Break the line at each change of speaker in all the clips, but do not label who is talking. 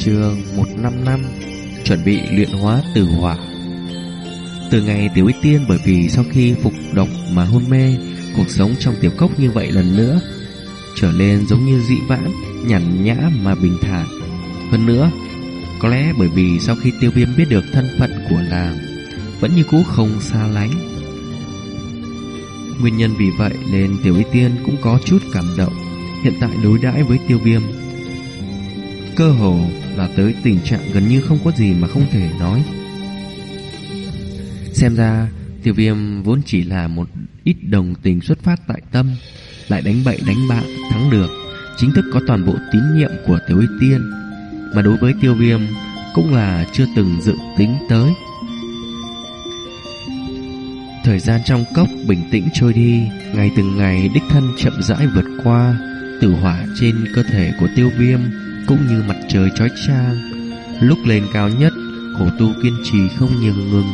Trường 155 Chuẩn bị luyện hóa tử hỏa. Từ ngày Tiểu Y Tiên bởi vì sau khi phục độc mà hôn mê, Cuộc sống trong tiểu cốc như vậy lần nữa Trở lên giống như dị vãng, Nhàn nhã mà bình thản. Hơn nữa, Có lẽ bởi vì sau khi tiêu viêm biết được thân phận của làng, Vẫn như cũ không xa lánh. Nguyên nhân vì vậy nên Tiểu Y Tiên cũng có chút cảm động Hiện tại đối đãi với tiêu viêm. Cơ hồ là tới tình trạng gần như không có gì mà không thể nói. Xem ra, tiêu viêm vốn chỉ là một ít đồng tình xuất phát tại tâm, Lại đánh bậy đánh bạ thắng được, Chính thức có toàn bộ tín nhiệm của Tiểu Y Tiên. Mà đối với tiêu viêm, cũng là chưa từng dự tính tới. Thời gian trong cốc bình tĩnh trôi đi, Ngày từng ngày đích thân chậm rãi vượt qua, Tử hỏa trên cơ thể của tiêu viêm cũng như mặt trời chói chang, Lúc lên cao nhất, Khổ tu kiên trì không nhường ngừng,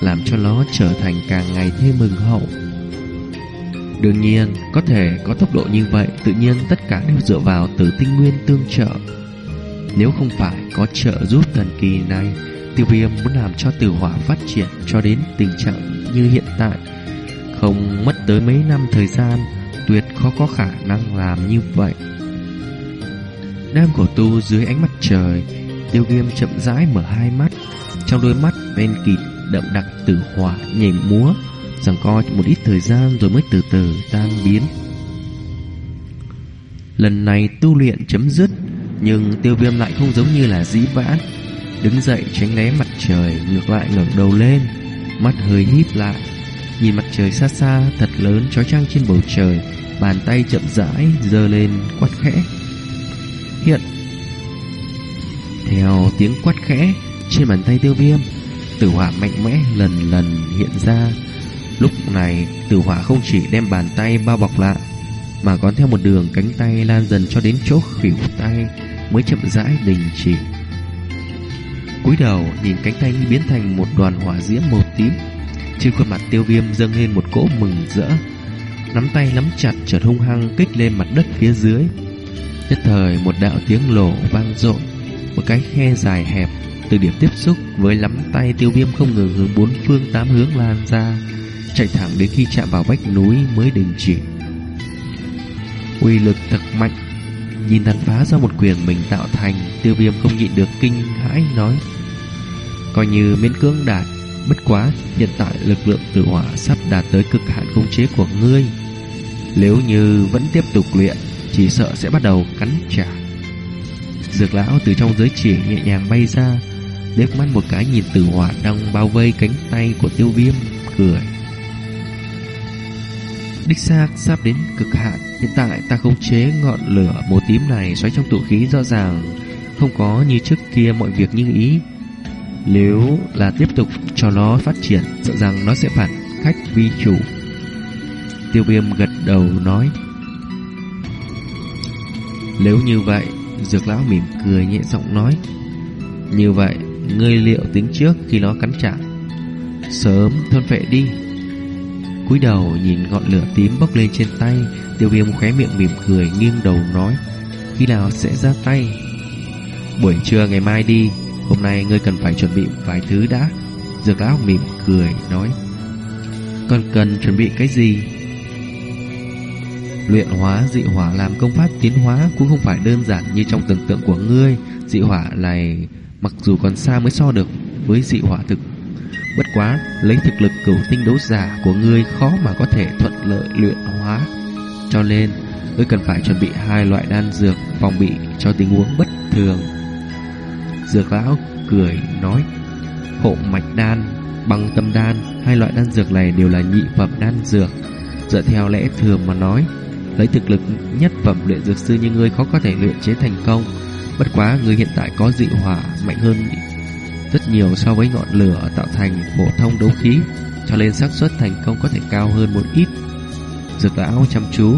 Làm cho nó trở thành càng ngày thêm mừng hậu. Đương nhiên, Có thể có tốc độ như vậy, Tự nhiên tất cả đều dựa vào từ tinh nguyên tương trợ. Nếu không phải có trợ giúp thần kỳ này, Tiêu viêm muốn làm cho tử hỏa phát triển Cho đến tình trạng như hiện tại. Không mất tới mấy năm thời gian, Tuyệt khó có khả năng làm như vậy. Nam cổ tu dưới ánh mặt trời, Tiêu viêm chậm rãi mở hai mắt, Trong đôi mắt bên kịt đậm đặc tử hỏa nhảy múa, Rằng co một ít thời gian rồi mới từ từ tan biến. Lần này tu luyện chấm dứt, Nhưng tiêu viêm lại không giống như là dĩ vãn Đứng dậy tránh né mặt trời, Ngược lại ngẩng đầu lên, Mắt hơi híp lại, Nhìn mặt trời xa xa thật lớn trói trang trên bầu trời, Bàn tay chậm rãi giơ lên quát khẽ. Hiện. Theo tiếng quát khẽ Trên bàn tay tiêu viêm, Tử hỏa mạnh mẽ lần lần hiện ra. Lúc này, tử hỏa không chỉ đem bàn tay bao bọc lại, Mà còn theo một đường cánh tay lan dần cho đến chỗ khỉu tay Mới chậm rãi đình chỉ. Cúi đầu nhìn cánh tay biến thành một đoàn hỏa diễm màu tím. Trên khuôn mặt tiêu viêm dâng lên một cỗ mừng rỡ. Nắm tay nắm chặt chợt hung hăng kích lên mặt đất phía dưới. Nhất thời một đạo tiếng lổ vang rộn Một cái khe dài hẹp Từ điểm tiếp xúc với nắm tay tiêu viêm không ngừng hướng bốn phương tám hướng lan ra, Chạy thẳng đến khi chạm vào vách núi mới đình chỉ. Uy lực thật mạnh, Nhìn tàn phá do một quyền mình tạo thành, Tiêu viêm không nhịn được kinh hãi nói, Coi như miễn cưỡng đạt, Bất quá hiện tại lực lượng tự hỏa Sắp đạt tới cực hạn khống chế của ngươi. Nếu như vẫn tiếp tục luyện chỉ sợ sẽ bắt đầu cắn trả. Dược lão từ trong giới chỉ nhẹ nhàng bay ra, liếc mắt một cái nhìn tử hỏa đang bao vây cánh tay của tiêu viêm, cười. Đích xác sắp đến cực hạn, Hiện tại ta không chế ngọn lửa màu tím này xoáy trong tụ khí rõ ràng, Không có như trước kia mọi việc như ý. Nếu là tiếp tục cho nó phát triển, Sợ rằng nó sẽ phản khách vi chủ. Tiêu viêm gật đầu nói. Nếu như vậy, Dược lão mỉm cười nhẹ giọng nói, Như vậy, Ngươi liệu tính trước khi nó cắn trả? Sớm thôn vệ đi. Cúi đầu nhìn ngọn lửa tím bốc lên trên tay, Tiêu viêm khóe miệng mỉm cười nghiêng đầu nói, Khi nào sẽ ra tay? Buổi trưa ngày mai đi, Hôm nay ngươi cần phải chuẩn bị vài thứ đã. Dược lão mỉm cười nói Còn cần chuẩn bị cái gì? Luyện hóa dị hỏa làm công pháp tiến hóa Cũng không phải đơn giản như trong tưởng tượng của ngươi Dị hỏa này Mặc dù còn xa mới so được với dị hỏa thực Bất quá, lấy thực lực cửu tinh đấu giả của ngươi khó mà có thể thuận lợi luyện hóa. Cho nên, ngươi cần phải chuẩn bị hai loại đan dược phòng bị cho tình huống bất thường. Dược lão cười nói, hộ mạch đan, băng tâm đan, hai loại đan dược này đều là nhị phẩm đan dược. Dựa theo lẽ thường mà nói, lấy thực lực nhất phẩm luyện dược sư như ngươi khó có thể luyện chế thành công. Bất quá, ngươi hiện tại có dị hỏa mạnh hơn rất nhiều so với ngọn lửa tạo thành phổ thông đấu khí, cho nên xác suất thành công có thể cao hơn một ít. Dược lão chăm chú.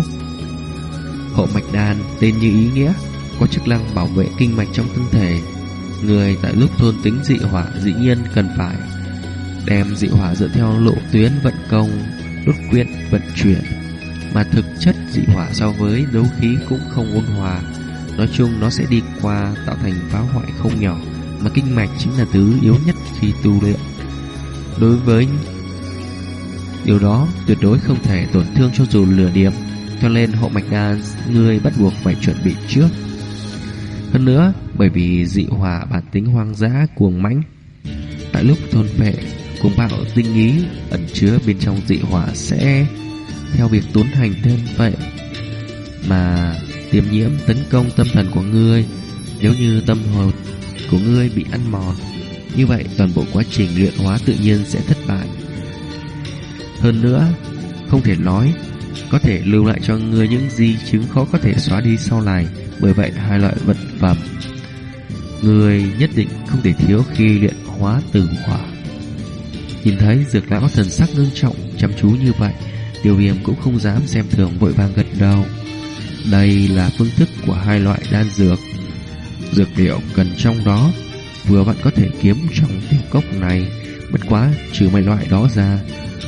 Hộ mạch đan tên như ý nghĩa, có chức năng bảo vệ kinh mạch trong thân thể. Người tại lúc thôn tính dị hỏa dĩ nhiên cần phải đem dị hỏa dựa theo lộ tuyến vận công, đốt quyện vận chuyển, mà thực chất dị hỏa so với đấu khí cũng không ôn hòa, Nói chung nó sẽ đi qua tạo thành phá hoại không nhỏ Mà kinh mạch chính là thứ yếu nhất khi tu luyện. Đối với điều đó tuyệt đối không thể tổn thương cho dù lửa điểm Cho nên hộ mạch đan người bắt buộc phải chuẩn bị trước. Hơn nữa bởi vì dị hỏa bản tính hoang dã cuồng mãnh Tại lúc thôn phệ cuồng bạo tinh ý ẩn chứa bên trong dị hỏa sẽ theo việc tốn hành thêm vậy mà tiềm nhiễm tấn công tâm thần của ngươi. Nếu như tâm hồn của ngươi bị ăn mòn, như vậy toàn bộ quá trình luyện hóa tự nhiên sẽ thất bại. Hơn nữa, không thể nói có thể lưu lại cho ngươi những di chứng khó có thể xóa đi sau này. Bởi vậy hai loại vật phẩm người nhất định không thể thiếu khi luyện hóa từ hỏa. Nhìn thấy dược lão thần sắc ngưng trọng chăm chú như vậy, tiêu viêm cũng không dám xem thường vội vàng gật đầu. Đây là phương thức của hai loại đan dược. Dược liệu cần trong đó vừa bạn có thể kiếm trong tiểu cốc này. Bất quá trừ mấy loại đó ra,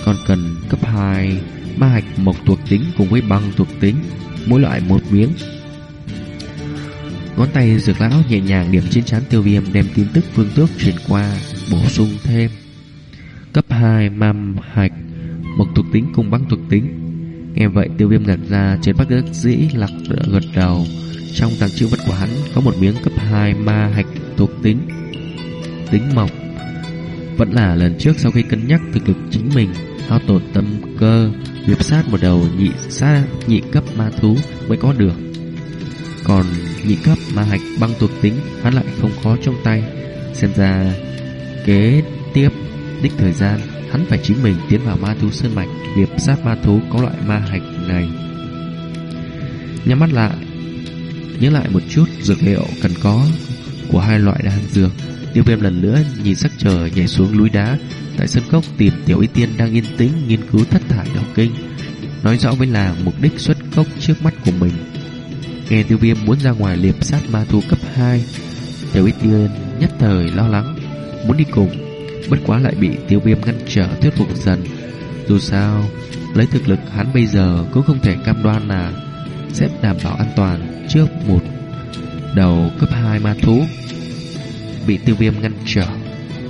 còn cần cấp 2 ma hạch mộc thuộc tính cùng với băng thuộc tính, mỗi loại một miếng. Ngón tay dược lão nhẹ nhàng điểm trên chán tiêu viêm đem tin tức phương tước truyền qua, bổ sung thêm. Cấp 2 mam hạch, mộc thuộc tính cùng băng thuộc tính. Nghe vậy, tiêu viêm ngẩn ra trên bắc đất dĩ lạc gật đầu. Trong tàng trữ vật của hắn, có một miếng cấp 2 ma hạch thuộc tính. Tính mộc. Vẫn là lần trước sau khi cân nhắc thực lực chính mình, Hao tổn tâm cơ, Liệp sát một đầu nhị sát, nhị cấp ma thú mới có được. Còn nhị cấp ma hạch băng thuộc tính, Hắn lại không khó trong tay. Xem ra kế tiếp đích thời gian hắn phải chính mình tiến vào ma thú sơn mạch liệp sát ma thú có loại ma hạch này. Nhắm mắt lại, nhớ lại một chút dược liệu cần có của hai loại đan dược. Tiêu viêm lần nữa nhìn sắc trời nhảy xuống núi đá tại sân cốc tìm tiểu y tiên đang yên tĩnh nghiên cứu thất thải đạo kinh. Nói rõ với làng mục đích xuất cốc trước mắt của mình. Nghe tiêu viêm muốn ra ngoài liệp sát ma thú cấp 2 Tiểu y tiên nhất thời lo lắng Muốn đi cùng Bất quá lại bị tiêu viêm ngăn trở thuyết phục dần. Dù sao, Lấy thực lực hắn bây giờ Cũng không thể cam đoan là Sẽ đảm bảo an toàn trước một Đầu cấp 2 ma thú. Bị tiêu viêm ngăn trở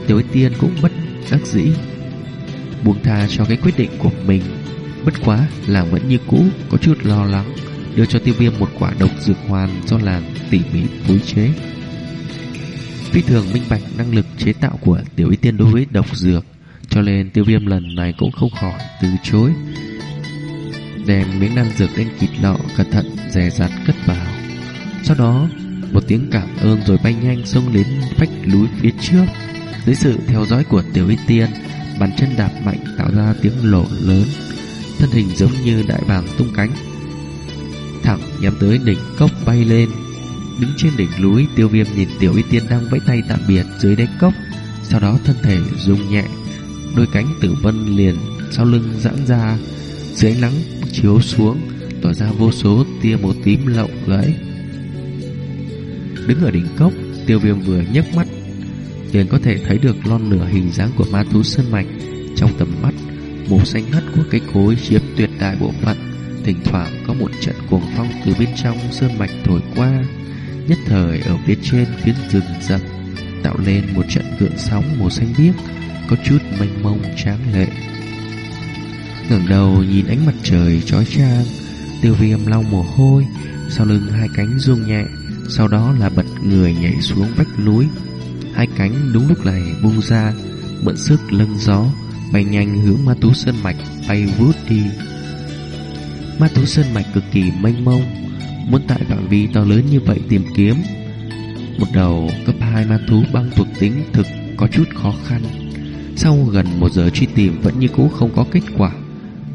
Tiêu tiên cũng bất đắc dĩ, Buông tha cho cái quyết định của mình. Bất quá làng vẫn như cũ, Có chút lo lắng, Đưa cho tiêu viêm một quả độc dược hoàn Do làng tỉ mỉ phối chế. Phi thường minh bạch năng lực chế tạo của tiểu y tiên đối với độc dược, Cho nên tiêu viêm lần này cũng không khỏi từ chối. Đem miếng đan dược lên kịt lọ, cẩn thận dè dặt cất vào. Sau đó, một tiếng cảm ơn rồi bay nhanh xông đến vách núi phía trước. Dưới sự theo dõi của tiểu y tiên, Bàn chân đạp mạnh tạo ra tiếng lộ lớn. Thân hình giống như đại bàng tung cánh. Thẳng nhắm tới đỉnh cốc bay lên. Đứng trên đỉnh núi, Tiêu viêm nhìn tiểu y tiên đang vẫy tay tạm biệt dưới đáy cốc. Sau đó thân thể rung nhẹ, Đôi cánh tử vân liền sau lưng giãn ra, Dưới ánh nắng chiếu xuống, Tỏa ra vô số tia màu tím lộng lẫy. Đứng ở đỉnh cốc, Tiêu viêm vừa nhấc mắt, liền có thể thấy được lon nửa hình dáng của ma thú sơn mạch. Trong tầm mắt, Màu xanh ngắt của cây cối chiếm tuyệt đại bộ phận. Thỉnh thoảng có một trận cuồng phong từ bên trong sơn mạch thổi qua. Nhất thời ở phía trên phiến rừng rậm, Tạo lên một trận gợn sóng màu xanh biếc, Có chút mênh mông tráng lệ. Ngẩng đầu nhìn ánh mặt trời chói chang, Tiêu viêm lau mồ hôi, Sau lưng hai cánh rung nhẹ, Sau đó là bật người nhảy xuống vách núi. Hai cánh đúng lúc này bung ra, Mượn sức lưng gió, Bay nhanh hướng ma tú sơn mạch, Bay vút đi. Ma tú sơn mạch cực kỳ mênh mông Muốn tại phạm vi to lớn như vậy tìm kiếm. Một đầu cấp 2 ma thú băng thuộc tính thực có chút khó khăn. Sau gần một giờ truy tìm vẫn như cũ không có kết quả.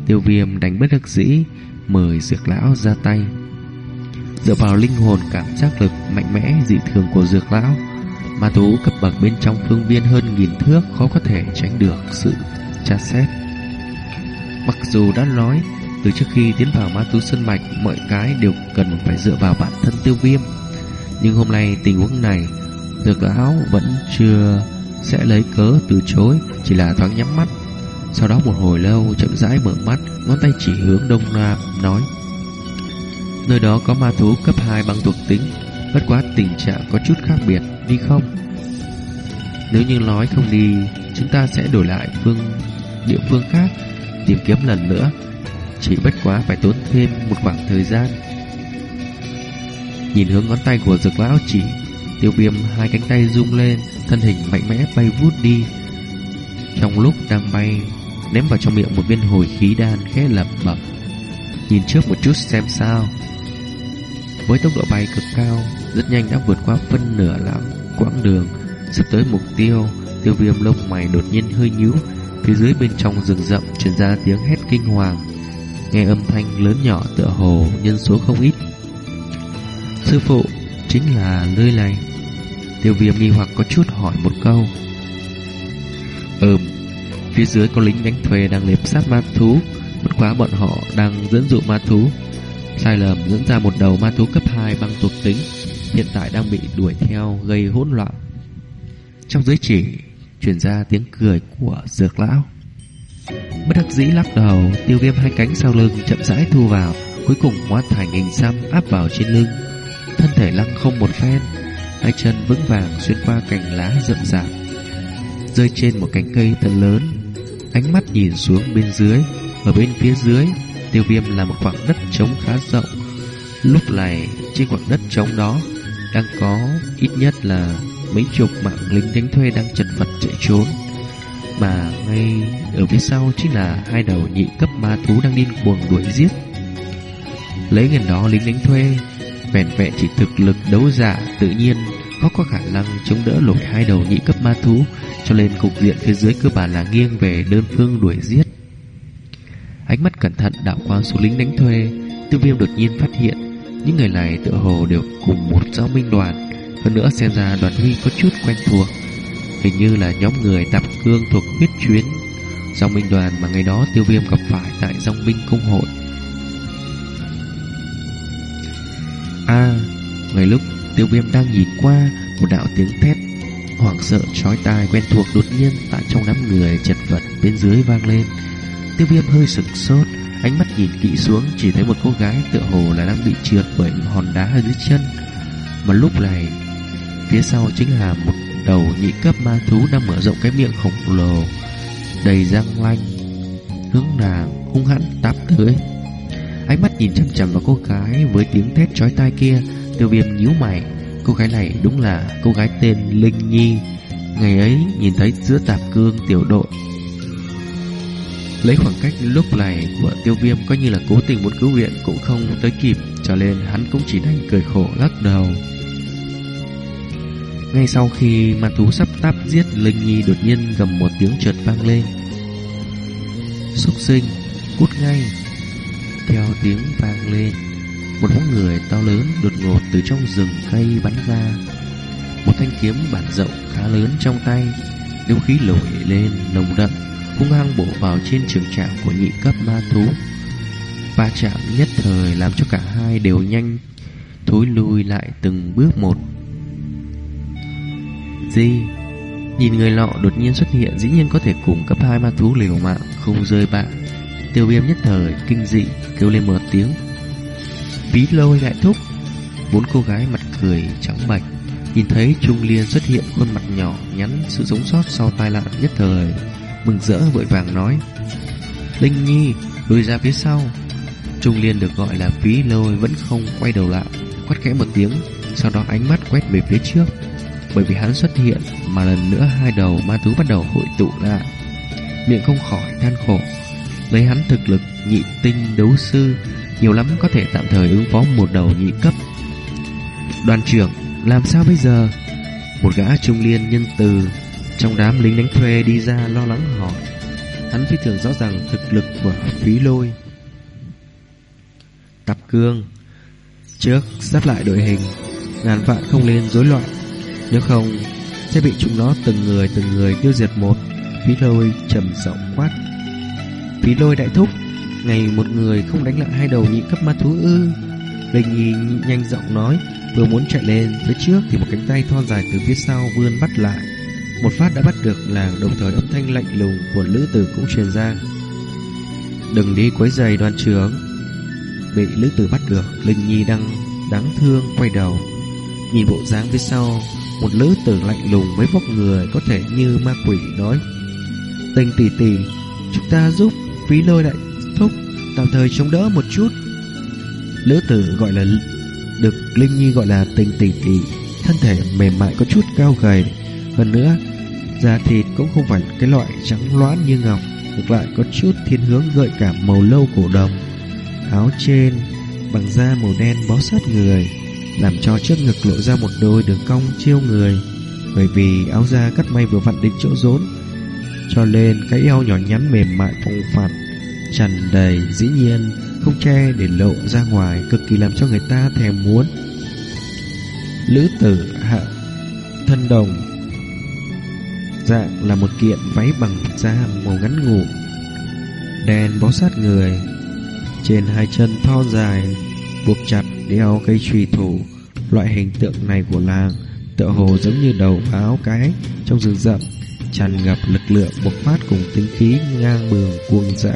Tiêu viêm đánh bất đắc dĩ, Mời dược lão ra tay. Dựa vào linh hồn cảm giác lực mạnh mẽ dị thường của dược lão, Ma thú cấp bậc bên trong phương viên hơn nghìn thước khó có thể tránh được sự tra xét. Mặc dù đã nói từ trước khi tiến vào ma thú sân mạch, Mọi cái đều cần phải dựa vào bản thân tiêu viêm. Nhưng hôm nay tình huống này Dược lão vẫn chưa Sẽ lấy cớ từ chối, Chỉ là thoáng nhắm mắt. Sau đó một hồi lâu, chậm rãi mở mắt, Ngón tay chỉ hướng đông nam, nói, Nơi đó có ma thú cấp 2 băng thuộc tính, Bất quá tình trạng có chút khác biệt, Đi không? Nếu như nói không đi, Chúng ta sẽ đổi lại phương, địa phương khác, Tìm kiếm lần nữa. Chỉ bất quá phải tốn thêm một khoảng thời gian. Nhìn hướng ngón tay của dược lão chỉ, Tiêu viêm hai cánh tay rung lên, Thân hình mạnh mẽ bay vút đi. Trong lúc đang bay, Ném vào trong miệng một viên hồi khí đan khẽ lập bập Nhìn trước một chút xem sao. Với tốc độ bay cực cao, Rất nhanh đã vượt qua phân nửa lãng quãng đường. Sắp tới mục tiêu Tiêu viêm lông mày đột nhiên hơi nhíu, Phía dưới bên trong rừng rậm truyền ra tiếng hét kinh hoàng. Nghe âm thanh lớn nhỏ tựa hồ nhân số không ít. Sư phụ Chính là nơi này Tiêu viêm nghi hoặc có chút hỏi một câu. Ừm, Phía dưới có lính đánh thuê đang liệp sát ma thú. Bất quá bọn họ đang dẫn dụ ma thú. Sai lầm dẫn ra một đầu ma thú cấp 2 băng thuộc tính. Hiện tại đang bị đuổi theo gây hỗn loạn. Trong giới chỉ Chuyển ra tiếng cười của dược lão. Bất đắc dĩ lắc đầu, Tiêu viêm hai cánh sau lưng chậm rãi thu vào, Cuối cùng hóa thành hình xăm áp vào trên lưng. Thân thể lăng không một phen, Hai chân vững vàng xuyên qua cành lá rậm rạp. Rơi trên một cánh cây thật lớn, Ánh mắt nhìn xuống bên dưới. Ở bên phía dưới, Tiêu viêm là một khoảng đất trống khá rộng. Lúc này, trên khoảng đất trống đó Đang có ít nhất là Mấy chục mạng lính đánh thuê đang chật vật chạy trốn. Mà ngay ở phía sau chính là Hai đầu nhị cấp ma thú đang điên cuồng đuổi giết. Lấy gần đó lính đánh thuê vẻn vẹn chỉ thực lực đấu giả Tự nhiên, có có khả năng chống đỡ nổi hai đầu nhị cấp ma thú, Cho nên cục diện phía dưới cơ bản là nghiêng về đơn phương đuổi giết. Ánh mắt cẩn thận đạo qua số lính đánh thuê Tiêu viêm đột nhiên phát hiện Những người này tựa hồ đều cùng một giao minh đoàn, Hơn nữa xem ra đoàn huy có chút quen thuộc. Hình như là nhóm người tạp cương thuộc huyết chuyến. Dòng binh đoàn mà ngày đó tiêu viêm gặp phải tại dòng binh công hội. A à, Ngay lúc tiêu viêm đang nhìn qua Một đạo tiếng thét Hoảng sợ chói tai quen thuộc đột nhiên Tại trong đám người chật vật bên dưới vang lên. Tiêu viêm hơi sửng sốt Ánh mắt nhìn kỹ xuống Chỉ thấy một cô gái tựa hồ là đang bị trượt Bởi hòn đá ở dưới chân. Mà lúc này Phía sau chính là một đầu nhị cấp ma thú Đang mở rộng cái miệng khổng lồ Đầy răng lanh Hướng nàng hung hãn táp tới Ánh mắt nhìn chằm chằm vào cô gái với tiếng thét chói tai kia, Tiêu Viêm nhíu mày. Cô gái này đúng là cô gái tên Linh Nhi. Ngày ấy nhìn thấy giữa tạp cương tiểu đội. Lấy khoảng cách lúc này của Tiêu Viêm coi như là cố tình muốn cứu viện cũng không tới kịp, cho nên hắn cũng chỉ đành cười khổ lắc đầu. Ngay sau khi ma thú sắp táp giết Linh Nhi đột nhiên gầm một tiếng chợt vang lên. Xúc sinh, cút ngay! Theo tiếng vang lên Một bóng người to lớn đột ngột từ trong rừng cây bắn ra Một thanh kiếm bản rộng khá lớn trong tay Nếu khí nổi lên nồng đậm Hung hăng bổ vào trên trường trạng của nhị cấp ma thú Va chạm nhất thời làm cho cả hai đều nhanh Thối lui lại từng bước một gì? Nhìn người lọ đột nhiên xuất hiện, Dĩ nhiên có thể cùng cấp hai ma thú liều mạng, Không rơi bạn Tiêu viêm nhất thời, kinh dị, kêu lên một tiếng. Bí lôi đại thúc. Bốn cô gái mặt cười trắng bạch, Nhìn thấy Trung Liên xuất hiện khuôn mặt nhỏ nhắn, sự sống sót sau tai nạn nhất thời, Mừng rỡ vội vàng nói, Linh Nhi lùi ra phía sau. Trung Liên được gọi là phí lôi vẫn không quay đầu lại, Quát khẽ một tiếng, Sau đó ánh mắt quét về phía trước. Bởi vì hắn xuất hiện Mà lần nữa hai đầu ma thú bắt đầu hội tụ lại Miệng không khỏi than khổ. Lấy hắn thực lực nhị tinh đấu sư, Nhiều lắm có thể tạm thời ứng phó một đầu nhị cấp. Đoàn trưởng, Làm sao bây giờ? Một gã trung liên nhân từ Trong đám lính đánh thuê đi ra lo lắng hỏi. Hắn phi thường rõ ràng thực lực của phí lôi. Tập cương, Trước sắp lại đội hình, Ngàn vạn không lên rối loạn. Nếu không, Sẽ bị chúng nó từng người từng người tiêu diệt một. Phí lôi trầm giọng quát. Phí lôi đại thúc, Ngày một người không đánh lại hai đầu nhị cấp ma thú ư? Linh Nhi nhanh giọng nói, Vừa muốn chạy lên phía trước Thì một cánh tay thon dài từ phía sau vươn bắt lại. Một phát đã bắt được làng, Đồng thời âm thanh lạnh lùng của lữ tử cũng truyền ra. Đừng đi quấy giày đoàn trưởng. Bị lữ tử bắt được Linh Nhi đang đáng thương quay đầu, Nhìn bộ dáng phía sau. Một lữ tử lạnh lùng với vóc người Có thể như ma quỷ nói. Tình tỷ tỷ Chúng ta giúp phí lôi đại thúc, Tạm thời chống đỡ một chút. Lữ tử gọi là, Được Linh Nhi gọi là tình tỷ tỷ Thân thể mềm mại có chút cao gầy. Hơn nữa, Da thịt cũng không phải cái loại trắng loãng như ngọc, Ngược lại có chút thiên hướng gợi cảm màu lâu cổ đồng. Áo trên bằng da màu đen bó sát người. Làm cho trước ngực lộ ra một đôi đường cong chiêu người. Bởi vì áo da cắt may vừa vặn đến chỗ rốn, Cho nên cái eo nhỏ nhắn mềm mại phong phạt, tràn đầy dĩ nhiên, không che để lộ ra ngoài, cực kỳ làm cho người ta thèm muốn. Lữ tử hạ thân đồng, dạng là một kiện váy bằng da màu ngắn ngủ, đen bó sát người, trên hai chân thon dài, buộc chặt đeo cây trùy thủ loại hình tượng này của làng tựa hồ giống như đầu áo cái trong rừng rậm, tràn ngập lực lượng bộc phát cùng tính khí ngang bường cuồng dã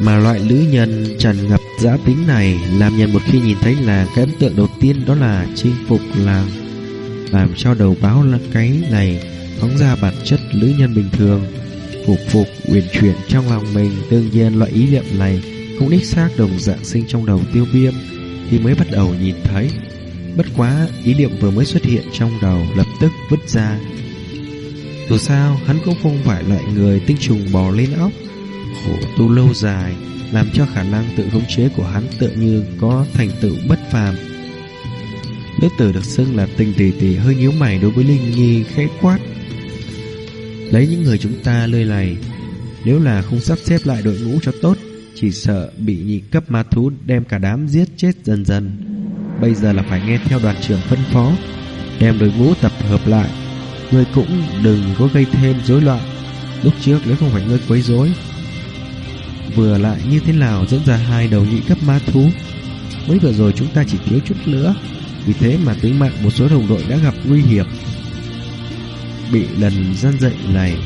Mà loại nữ nhân tràn ngập dã tính này làm nhân một khi nhìn thấy là cái ấn tượng đầu tiên đó là chinh phục làng. Làm cho đầu báo là cái này phóng ra bản chất nữ nhân bình thường. Phục phục uyển chuyển trong lòng mình đương nhiên loại ý niệm này không đích xác đồng dạng sinh trong đầu tiêu viêm thì mới bắt đầu nhìn thấy. Bất quá ý niệm vừa mới xuất hiện trong đầu lập tức vứt ra. Dù sao hắn cũng không phải loại người tinh trùng bò lên óc khổ tu lâu dài làm cho khả năng tự khống chế của hắn tựa như có thành tựu bất phàm. Nữ tử được xưng là tình tỷ tỷ hơi nhíu mày đối với Linh Nhi khẽ quát. Lấy những người chúng ta lơi này, nếu là không sắp xếp lại đội ngũ cho tốt, chỉ sợ bị nhị cấp ma thú đem cả đám giết chết dần dần. Bây giờ là phải nghe theo đoàn trưởng phân phó, đem đội ngũ tập hợp lại. Ngươi cũng đừng có gây thêm rối loạn. Lúc trước nếu không phải ngươi quấy rối, vừa lại như thế nào dẫn ra hai đầu nhị cấp ma thú. Mới vừa rồi chúng ta chỉ thiếu chút nữa, vì thế mà tính mạng một số đồng đội đã gặp nguy hiểm. Bị lần gian dậy này,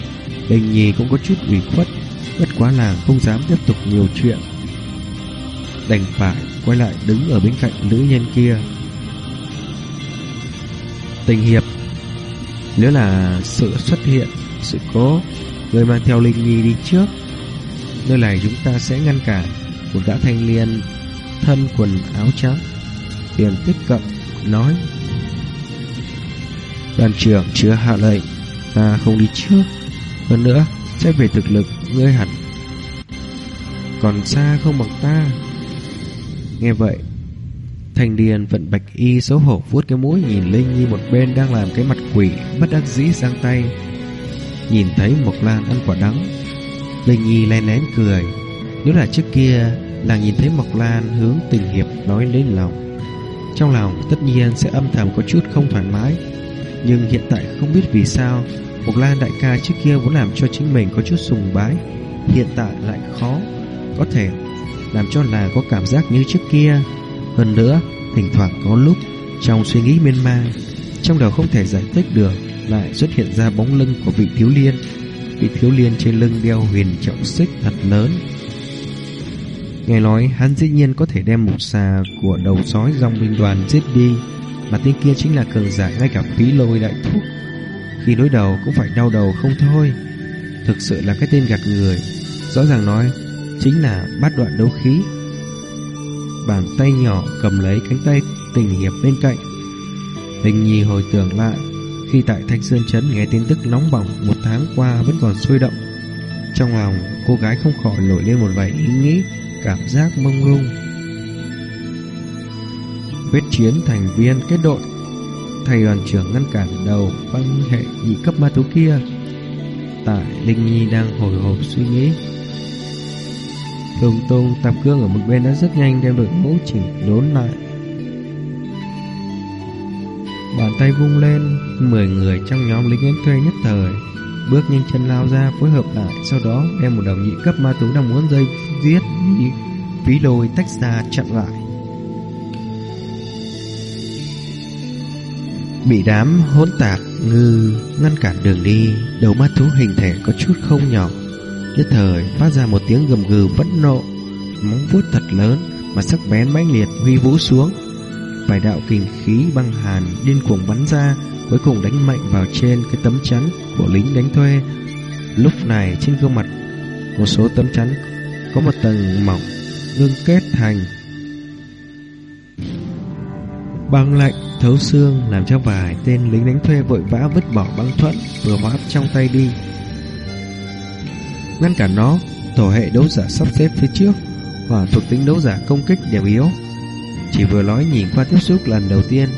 Đình Nhi cũng có chút ủy khuất, bất quá nàng không dám tiếp tục nhiều chuyện. Đành phải quay lại đứng ở bên cạnh nữ nhân kia. Tình hiệp, Nếu là sự xuất hiện, Sự cố, Người mang theo Linh Nhi đi trước, Nơi này chúng ta sẽ ngăn cản Một gã thanh niên Thân quần áo trắng, Tiền tiếp cận, Nói, Đoàn trưởng chưa hạ lệnh, Ta không đi trước Hơn nữa Xét về thực lực Ngươi hẳn. Còn xa không bằng ta. Nghe vậy thành điền vận bạch y xấu hổ vuốt cái mũi nhìn Linh Nhi một bên đang làm cái mặt quỷ bất đắc dĩ sang tay. Nhìn thấy Mộc Lan ăn quả đắng, Linh Nhi len lén cười. Nếu là trước kia là nhìn thấy Mộc Lan hướng tình hiệp nói lên lòng. Trong lòng tất nhiên sẽ âm thầm có chút không thoải mái Nhưng hiện tại không biết vì sao Mộc Lan đại ca trước kia muốn làm cho chính mình có chút sùng bái, Hiện tại lại khó. Có thể làm cho là có cảm giác như trước kia. Hơn nữa, Thỉnh thoảng có lúc Trong suy nghĩ miên man, Trong đầu không thể giải thích được, Lại xuất hiện ra bóng lưng của vị thiếu liên Vị thiếu liên trên lưng đeo huyền trọng xích thật lớn. Nghe nói hắn dĩ nhiên có thể đem một xà của đầu sói dòng binh đoàn giết đi, Mà tên kia chính là cường giả ngay cả phí lôi đại thúc. Khi đối đầu cũng phải đau đầu không thôi Thực sự là cái tên gạt người Rõ ràng nói Chính là bát đoạn đấu khí Bàn tay nhỏ cầm lấy cánh tay tình hiệp bên cạnh Hình nhi hồi tưởng lại khi tại Thanh Sơn Trấn nghe tin tức nóng bỏng một tháng qua vẫn còn sôi động. Trong lòng, cô gái không khỏi nổi lên một vài ý nghĩ, cảm giác mông lung. Quyết chiến thành viên kết đội, thầy đoàn trưởng ngăn cản đầu băng hệ nhị cấp ma thú kia. Tại Linh Nhi đang hồi hộp suy nghĩ. Thường Tông Tạp Cương ở một bên đã rất nhanh đem đội ngũ chỉnh đốn lại. Bàn tay vung lên, Mười người trong nhóm lính đánh thuê nhất thời Bước nhanh chân lao ra phối hợp lại, Sau đó đem một đồng nhị cấp ma thú đang muốn dây giết, Phí lôi tách ra chặn lại Bị đám hỗn tạp ngư ngăn cản đường đi, Đầu ma thú hình thể có chút không nhỏ. Nhất thời phát ra một tiếng gầm gừ vẫn nộ, Móng vuốt thật lớn Mà sắc bén mãnh liệt huy vũ xuống. Vài đạo kinh khí băng hàn Điên cuồng bắn ra, Cuối cùng đánh mạnh vào trên cái tấm chắn Của lính đánh thuê. Lúc này trên gương mặt, Một số tấm chắn Có một tầng mỏng, ngưng kết thành Băng lạnh thấu xương làm cho vài tên lính đánh thuê vội vã vứt bỏ băng thuẫn vừa hóa trong tay đi. Ngăn cản nó, tổ hệ đấu giả sắp xếp phía trước, và thuộc tính đấu giả công kích đều yếu. Chỉ vừa nói nhìn qua tiếp xúc lần đầu tiên,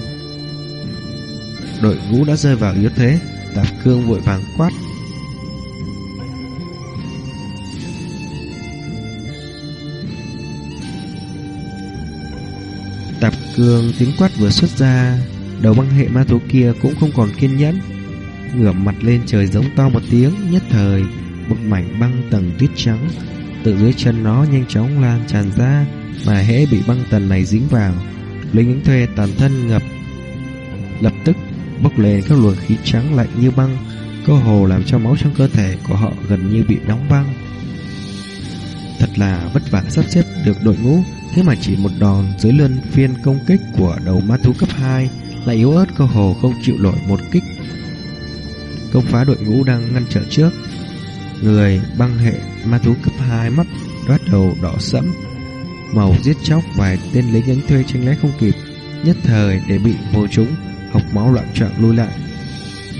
đội ngũ đã rơi vào yếu thế, Tạp Cương vội vàng quát cương tiếng quát vừa xuất ra, Đầu băng hệ ma thú kia cũng không còn kiên nhẫn. Ngửa mặt lên trời giống to một tiếng, Nhất thời, Một mảnh băng tầng tuyết trắng Từ dưới chân nó nhanh chóng lan tràn ra Mà hễ bị băng tầng này dính vào. Lính ứng thuê toàn thân ngập, Lập tức bốc lên các luồng khí trắng lạnh như băng, Cơ hồ làm cho máu trong cơ thể của họ gần như bị đóng băng. Thật là vất vả sắp xếp được đội ngũ Thế mà chỉ một đòn dưới lưng phiên công kích của đầu ma thú cấp 2 lại yếu ớt cơ hồ không chịu nổi một kích. Công phá đội ngũ đang ngăn trở trước. Người băng hệ ma thú cấp 2 mắt đoát đầu đỏ sẫm. Màu giết chóc vài tên lính đánh thuê tranh lẽ không kịp. Nhất thời để bị vô chúng, học máu loạn trọng lui lại.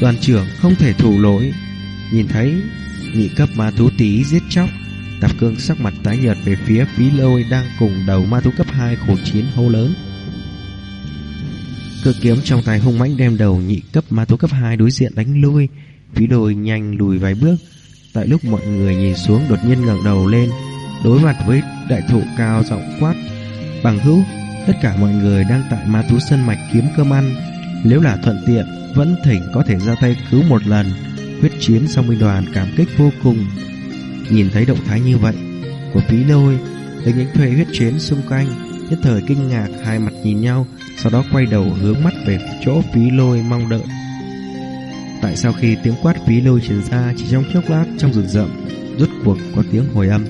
Đoàn trưởng không thể thủ lỗi. Nhìn thấy nhị cấp ma thú tí giết chóc Tạp cương sắc mặt tái nhợt về phía phí lôi đang cùng đầu ma thú cấp 2 khổ chiến hô lớn. Cơ kiếm trong tay hung mãnh đem đầu nhị cấp ma thú cấp 2 đối diện đánh lui. Phí lôi nhanh lùi vài bước. Tại lúc mọi người nhìn xuống đột nhiên ngẩng đầu lên, đối mặt với đại thụ cao giọng quát. Bằng hữu, tất cả mọi người đang tại ma thú sân mạch kiếm cơm ăn. Nếu là thuận tiện, vẫn thỉnh có thể ra tay cứu một lần. Huyết chiến song binh đoàn cảm kích vô cùng. Nhìn thấy động thái như vậy của phí lôi, với những thuê huyết chiến xung quanh, nhất thời kinh ngạc hai mặt nhìn nhau, sau đó quay đầu hướng mắt về chỗ phí lôi mong đợi. Tại sao khi tiếng quát phí lôi truyền ra chỉ trong chốc lát trong rừng rậm, rốt cuộc có tiếng hồi âm.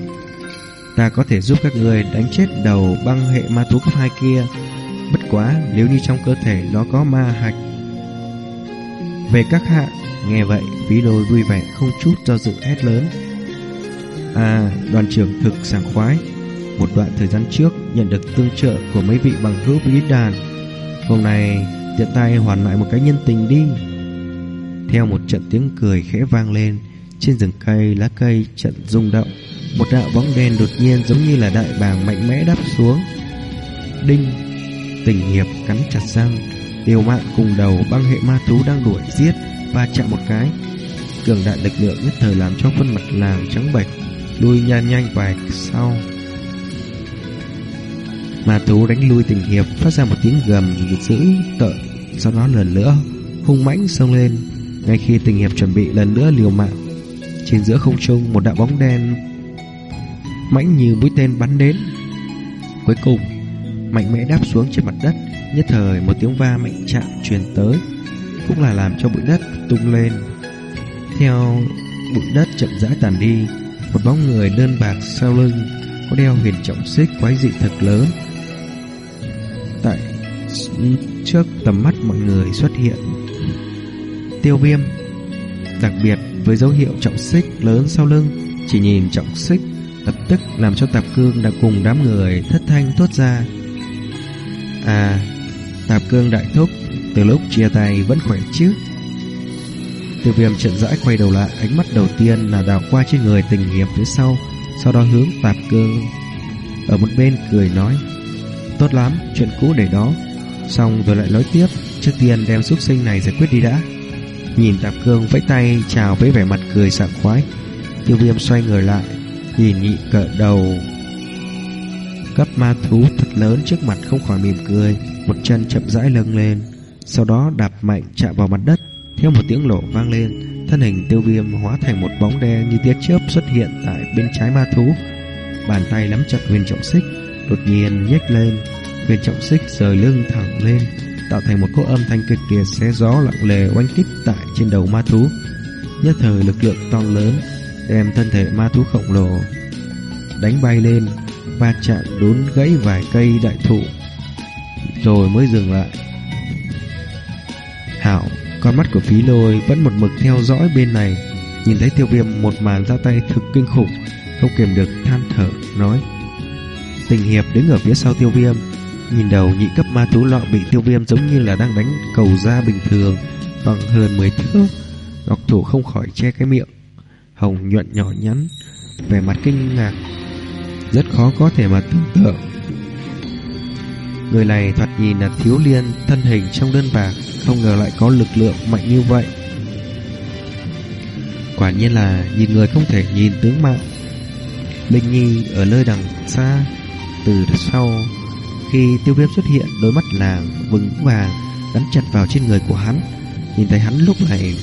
Ta có thể giúp các người đánh chết đầu băng hệ ma thú cấp 2 kia. Bất quá nếu như trong cơ thể nó có ma hạch. Về các hạ, nghe vậy phí lôi vui vẻ không chút do dự hét lớn. À, đoàn trưởng thực sảng khoái. Một đoạn thời gian trước nhận được tương trợ của mấy vị bằng hữu bí đàn. Hôm nay tiện tay hoàn lại một cái nhân tình đi. Theo một trận tiếng cười khẽ vang lên, trên rừng cây lá cây trận rung động, một đạo bóng đen đột nhiên giống như là đại bàng mạnh mẽ đáp xuống. Đinh, tình hiệp cắn chặt răng, điều mạng cùng đầu băng hệ ma thú đang đuổi giết và chạm một cái. Cường đại lực lượng nhất thời làm cho khuôn mặt làng trắng bệch lui nhanh nhanh vài sau. Ma thú đánh lui tình hiệp phát ra một tiếng gầm dữ tợn, sau đó lần nữa hung mãnh xông lên. Ngay khi tình hiệp chuẩn bị lần nữa liều mạng, trên giữa không trung một đạo bóng đen mãnh như mũi tên bắn đến. Cuối cùng, mạnh mẽ đáp xuống trên mặt đất, nhất thời một tiếng va mạnh chạm truyền tới, cũng là làm cho bụi đất tung lên. Theo bụi đất chậm rãi tàn đi, một bóng người đơn bạc sau lưng có đeo huyền trọng xích quái dị thật lớn. Tại trước tầm mắt mọi người xuất hiện tiêu viêm, đặc biệt với dấu hiệu trọng xích lớn sau lưng, chỉ nhìn trọng xích lập tức làm cho tạp cương đã cùng đám người thất thanh thốt ra. À, tạp cương đại thúc, từ lúc chia tay vẫn khỏe chứ? Tiêu viêm chậm rãi quay đầu lại Ánh mắt đầu tiên là đảo qua trên người tình hiệp phía sau Sau đó hướng tạp cương Ở một bên cười nói Tốt lắm, chuyện cũ để đó. Xong rồi lại nói tiếp Trước tiên đem xúc sinh này giải quyết đi đã. Nhìn tạp cương vẫy tay Chào với vẻ mặt cười sảng khoái Tiêu viêm xoay người lại Nhìn nhị cỡ đầu. Cấp ma thú thật lớn trước mặt không khỏi mỉm cười Một chân chậm rãi lưng lên Sau đó đạp mạnh chạm vào mặt đất theo một tiếng nổ vang lên, thân hình tiêu viêm hóa thành một bóng đen như tia chớp xuất hiện tại bên trái ma thú. Bàn tay nắm chặt huyền trọng xích, đột nhiên nhếch lên, huyền trọng xích rời lưng thẳng lên, tạo thành một cỗ âm thanh kịch liệt xé gió lặng lề oanh kích tại trên đầu ma thú. Nhất thời lực lượng to lớn đem thân thể ma thú khổng lồ đánh bay lên, va chạm đốn gãy vài cây đại thụ, rồi mới dừng lại. Hảo, con mắt của phí lôi vẫn một mực theo dõi bên này, nhìn thấy tiêu viêm một màn ra tay thực kinh khủng, không kiềm được than thở, nói. Tình hiệp đứng ở phía sau tiêu viêm, nhìn đầu nhị cấp ma thú lọ bị tiêu viêm giống như là đang đánh cầu da bình thường, bằng hơn 10 thước. Ngọc thủ không khỏi che cái miệng, hồng nhuận nhỏ nhắn, vẻ mặt kinh ngạc, rất khó có thể mà tưởng tượng. Người này thoạt nhìn là thiếu liên thân hình trong đơn bạc, không ngờ lại có lực lượng mạnh như vậy. Quả nhiên là nhìn người không thể nhìn tướng mạo. Linh Nhi ở nơi đằng xa, từ sau khi tiêu viêm xuất hiện, đôi mắt nàng vững vàng gắn chặt vào trên người của hắn. Nhìn thấy hắn lúc này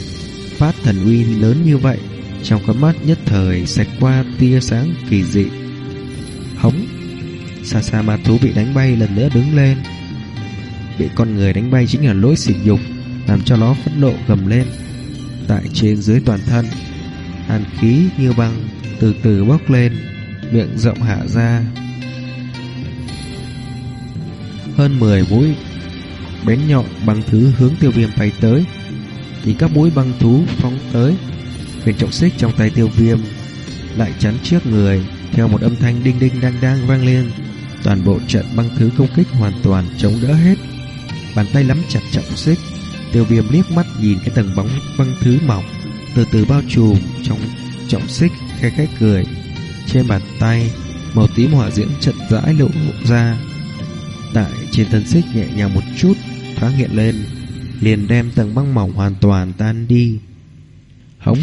phát thần uy lớn như vậy, trong con mắt nhất thời xẹt qua tia sáng kỳ dị. Hống Xa xa ma thú bị đánh bay lần nữa đứng lên Bị con người đánh bay chính là lỗi sỉ nhục, Làm cho nó phẫn nộ gầm lên. Tại trên dưới toàn thân, Hàn khí như băng Từ từ bốc lên, Miệng rộng hạ ra. Hơn 10 mũi Bén nhọn băng thứ hướng tiêu viêm bay tới. Thì các mũi băng thú phóng tới Huyền trọng xích trong tay tiêu viêm Lại chắn trước người Theo một âm thanh đinh đinh đang đang vang lên. Toàn bộ trận băng thứ công kích hoàn toàn chống đỡ hết. Bàn tay nắm chặt chậm xích Tiêu viêm liếc mắt nhìn cái tầng bóng băng thứ mỏng, Từ từ bao trùm trong trọng xích khẽ khẽ cười. Trên bàn tay, Màu tím hỏa diễm chậm rãi lộ ra. Tại trên thân xích nhẹ nhàng một chút, Thoáng hiện lên, Liền đem tầng băng mỏng hoàn toàn tan đi. Hống!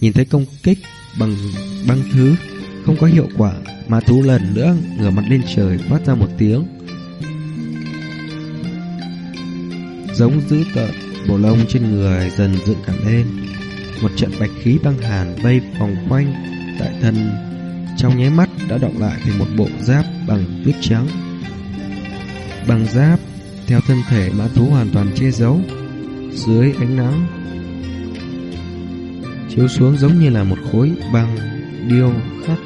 Nhìn thấy công kích bằng băng thứ, Không có hiệu quả mà thú lần nữa ngửa mặt lên trời phát ra một tiếng. Giống dữ tợn Bộ lông trên người dần dựng cả lên. Một trận bạch khí băng hàn vây vòng quanh Tại thân, Trong nháy mắt đã động lại thành một bộ giáp bằng tuyết trắng. Bằng giáp Theo thân thể mã thú hoàn toàn che giấu, Dưới ánh nắng Chiếu xuống giống như là một khối băng điêu khắc.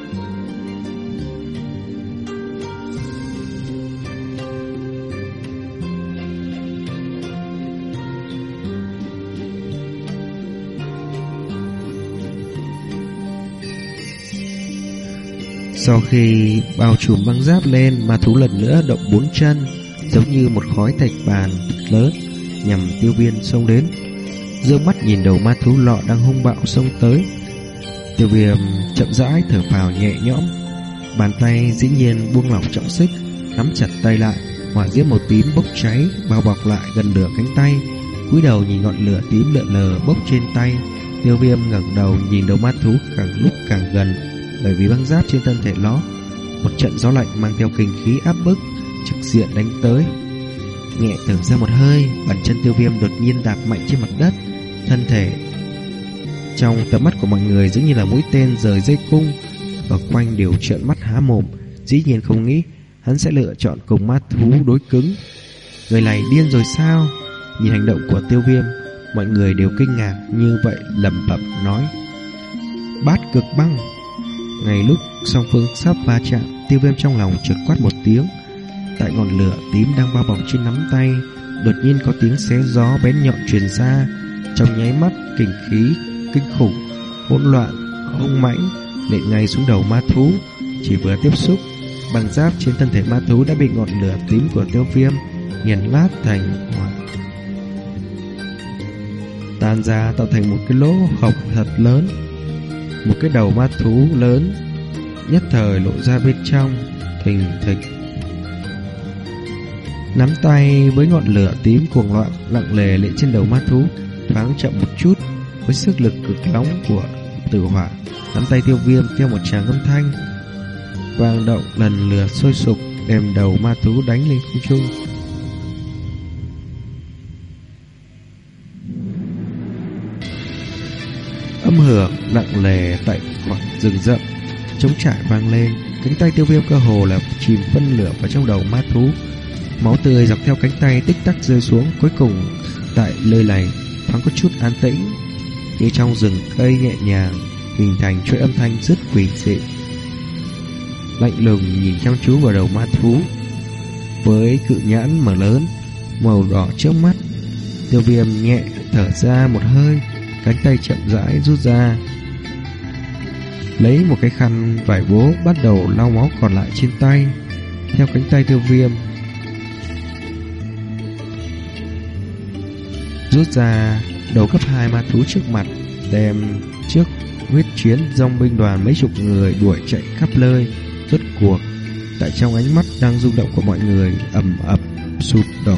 Sau khi bao trùm băng giáp lên, ma thú lần nữa động bốn chân, giống như một khói thạch bàn lớn nhằm tiêu viêm xông đến. Dương mắt nhìn đầu ma thú lọ đang hung bạo xông tới. Tiêu viêm chậm rãi thở phào nhẹ nhõm, bàn tay dĩ nhiên buông lỏng trọng xích, nắm chặt tay lại, hỏa diễm màu tím bốc cháy bao bọc lại gần nửa cánh tay. cúi đầu nhìn ngọn lửa tím lợn lờ bốc trên tay, tiêu viêm ngẩng đầu nhìn đầu ma thú càng lúc càng gần bởi vì băng giáp trên thân thể nó, một trận gió lạnh mang theo kinh khí áp bức trực diện đánh tới. Nhẹ thở ra một hơi, bàn chân tiêu viêm đột nhiên đạp mạnh trên mặt đất. Thân thể trong tầm mắt của mọi người giống như là mũi tên rời dây cung ở quanh đều trợn mắt há mồm. Dĩ nhiên không nghĩ hắn sẽ lựa chọn cùng ma thú đối cứng. Người này điên rồi sao? Nhìn hành động của tiêu viêm, mọi người đều kinh ngạc như vậy lẩm bẩm nói. Bát cực băng ngay lúc song phương sắp va chạm, tiêu viêm trong lòng chợt quát một tiếng. Tại ngọn lửa tím đang bao bọc trên nắm tay, đột nhiên có tiếng xé gió bén nhọn truyền ra. Trong nháy mắt, kinh khí, kinh khủng, hỗn loạn, hung mãnh, nện ngay xuống đầu ma thú. Chỉ vừa tiếp xúc, bằng giáp trên thân thể ma thú đã bị ngọn lửa tím của tiêu viêm nghiền lát thành hỏa tan ra tạo thành một cái lỗ hổng thật lớn một cái đầu ma thú lớn, nhất thời lộ ra bên trong, thình thịch. Nắm tay với ngọn lửa tím cuồng loạn lặng lề lệ trên đầu ma thú, thoáng chậm một chút với sức lực cực nóng của tử hỏa. Nắm tay tiêu viêm theo một tràng âm thanh, vang động lần lượt sôi sục, đem đầu ma thú đánh lên không trung. Âm hưởng nặng nề tại khoảng rừng rậm chống trải vang lên cánh tay tiêu viêm cơ hồ là chìm phân lửa vào trong đầu ma thú máu tươi dọc theo cánh tay tích tắc rơi xuống cuối cùng tại nơi này thoáng có chút an tĩnh như trong rừng cây nhẹ nhàng hình thành chuỗi âm thanh rất quỷ dị. Lạnh lùng nhìn chăm chú vào đầu ma thú, với cự nhãn mở lớn, màu đỏ trước mắt. Tiêu viêm nhẹ thở ra một hơi, cánh tay chậm rãi rút ra. Lấy một cái khăn vải bố bắt đầu lau máu còn lại trên tay, theo cánh tay tiêu viêm. Rút ra đầu cấp hai ma thú trước mặt, đem trước huyết chiến dòng binh đoàn mấy chục người đuổi chạy khắp nơi. Rốt cuộc, tại trong ánh mắt đang rung động của mọi người ầm ập sụp đổ.